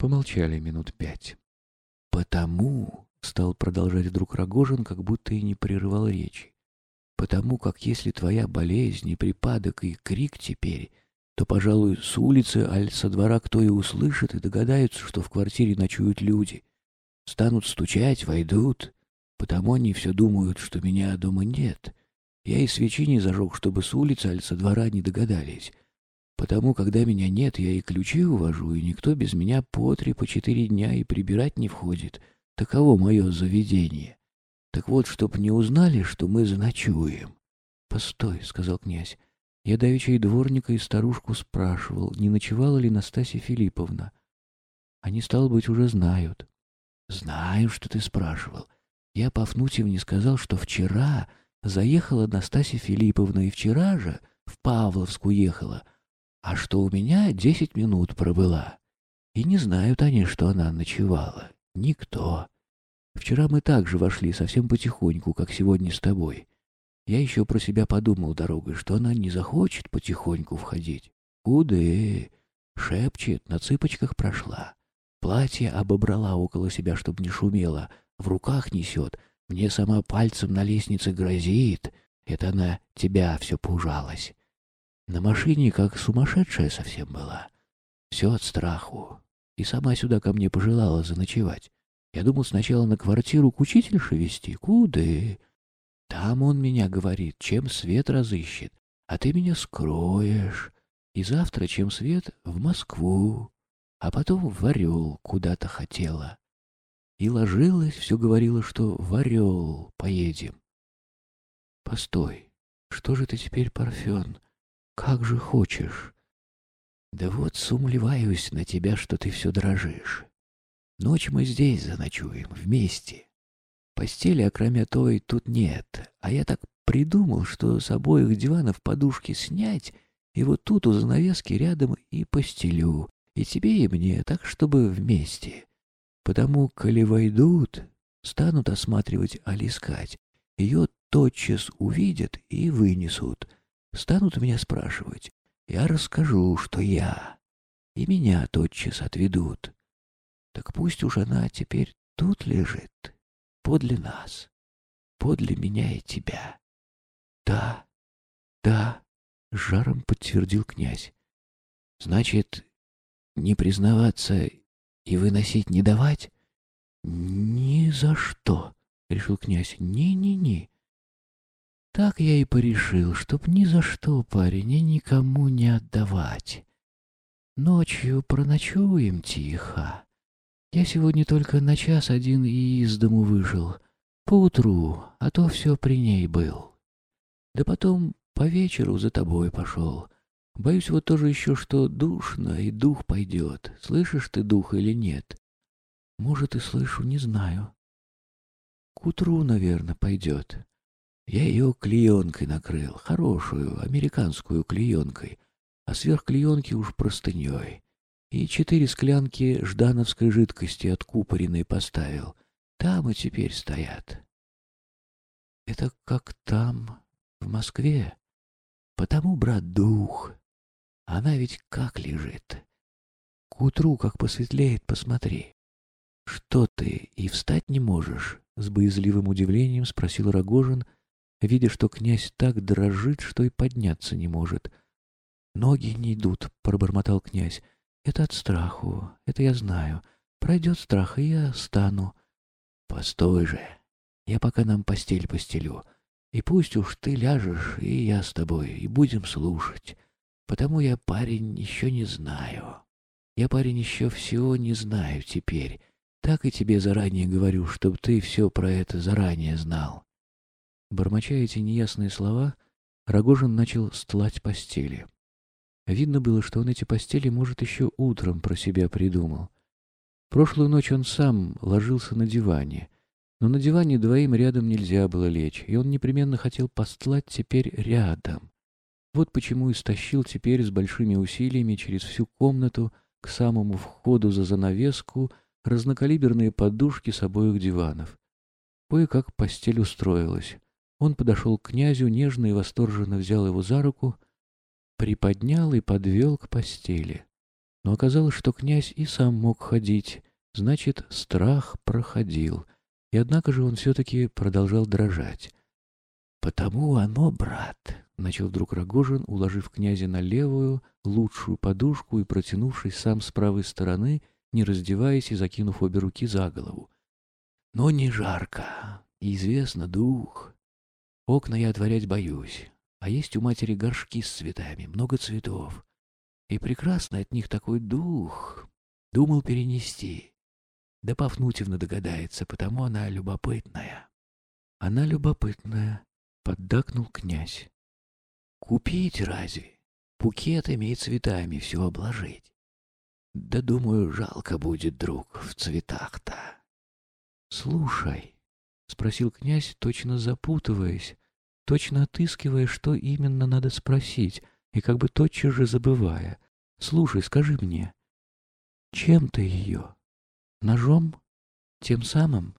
Помолчали минут пять. «Потому», — стал продолжать вдруг Рогожин, как будто и не прерывал речи, «потому как если твоя болезнь и припадок и крик теперь, то, пожалуй, с улицы, аль со двора кто и услышит и догадаются, что в квартире ночуют люди. Станут стучать, войдут, потому они все думают, что меня дома нет. Я и свечи не зажег, чтобы с улицы, аль со двора не догадались. Потому, когда меня нет, я и ключи увожу, и никто без меня по три, по четыре дня и прибирать не входит. Таково мое заведение. Так вот, чтоб не узнали, что мы заночуем. — Постой, — сказал князь. Я давеча и дворника, и старушку спрашивал, не ночевала ли Настасья Филипповна. Они, стало быть, уже знают. — Знаю, что ты спрашивал. Я Пафнутьевне сказал, что вчера заехала Настасья Филипповна, и вчера же в Павловск уехала, а что у меня десять минут пробыла. И не знают они, что она ночевала. Никто. Вчера мы также вошли совсем потихоньку, как сегодня с тобой. Я еще про себя подумал дорогой, что она не захочет потихоньку входить. Куды? Шепчет, на цыпочках прошла. Платье обобрала около себя, чтобы не шумело. В руках несет. Мне сама пальцем на лестнице грозит. Это она тебя все пужалась. На машине как сумасшедшая совсем была. Все от страху. И сама сюда ко мне пожелала заночевать. Я думал сначала на квартиру к учительше вести. Куды? Там он меня говорит, чем свет разыщет. А ты меня скроешь. И завтра, чем свет, в Москву. А потом в Орел куда-то хотела. И ложилась, все говорила, что в Орел поедем. Постой, что же ты теперь, Парфен? Как же хочешь. Да вот сумлеваюсь на тебя, что ты все дрожишь. Ночь мы здесь заночуем, вместе. Постели, окромя той, тут нет. А я так придумал, что с обоих диванов подушки снять, и вот тут у занавески рядом и постелю, и тебе, и мне, так, чтобы вместе. Потому, коли войдут, станут осматривать, аль искать, ее тотчас увидят и вынесут — Станут меня спрашивать, я расскажу, что я, и меня тотчас отведут. Так пусть уж она теперь тут лежит, подле нас, подле меня и тебя. Да, да, — жаром подтвердил князь. Значит, не признаваться и выносить не давать? Ни за что, — решил князь. Ни-ни-ни. Так я и порешил, чтоб ни за что парень и никому не отдавать. Ночью проночуем тихо. Я сегодня только на час один и из дому вышел. Поутру, а то все при ней был. Да потом по вечеру за тобой пошел. Боюсь вот тоже еще, что душно, и дух пойдет. Слышишь ты дух или нет? Может, и слышу, не знаю. К утру, наверное, пойдет. Я ее клеенкой накрыл, хорошую, американскую клеенкой, а сверх клеенки уж простыней. И четыре склянки ждановской жидкости откупоренной поставил. Там и теперь стоят. Это как там, в Москве. Потому, брат, дух. Она ведь как лежит. К утру, как посветлеет, посмотри. Что ты, и встать не можешь? С боязливым удивлением спросил Рогожин — видя, что князь так дрожит, что и подняться не может. «Ноги не идут», — пробормотал князь. «Это от страху, это я знаю. Пройдет страх, и я стану». «Постой же, я пока нам постель постелю. И пусть уж ты ляжешь, и я с тобой, и будем слушать. Потому я парень еще не знаю. Я парень еще всего не знаю теперь. Так и тебе заранее говорю, чтобы ты все про это заранее знал. Бормоча эти неясные слова, Рогожин начал стлать постели. Видно было, что он эти постели, может, еще утром про себя придумал. Прошлую ночь он сам ложился на диване, но на диване двоим рядом нельзя было лечь, и он непременно хотел постлать теперь рядом. Вот почему и стащил теперь с большими усилиями через всю комнату к самому входу за занавеску разнокалиберные подушки с обоих диванов. Кое-как постель устроилась. Он подошел к князю, нежно и восторженно взял его за руку, приподнял и подвел к постели. Но оказалось, что князь и сам мог ходить, значит, страх проходил, и однако же он все-таки продолжал дрожать. «Потому оно, брат», — начал вдруг Рогожин, уложив князя на левую, лучшую подушку и протянувшись сам с правой стороны, не раздеваясь и закинув обе руки за голову. «Но не жарко, и известно дух. Окна я отворять боюсь, а есть у матери горшки с цветами, много цветов. И прекрасный от них такой дух. Думал перенести. Да Пафнутьевна догадается, потому она любопытная. Она любопытная, поддакнул князь. Купить разве? Букетами и цветами все обложить. Да, думаю, жалко будет, друг, в цветах-то. Слушай, — спросил князь, точно запутываясь, точно отыскивая, что именно надо спросить, и как бы тотчас же забывая. «Слушай, скажи мне, чем ты ее? Ножом? Тем самым?